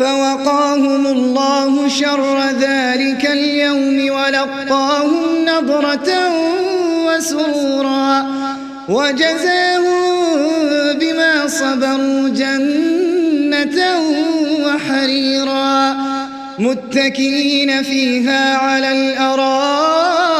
فوقاهم الله شر ذلك اليوم ولقاهم نظرة وسرورا وجزاهم بما صبروا جنة وحريرا متكئين فيها على الأرائك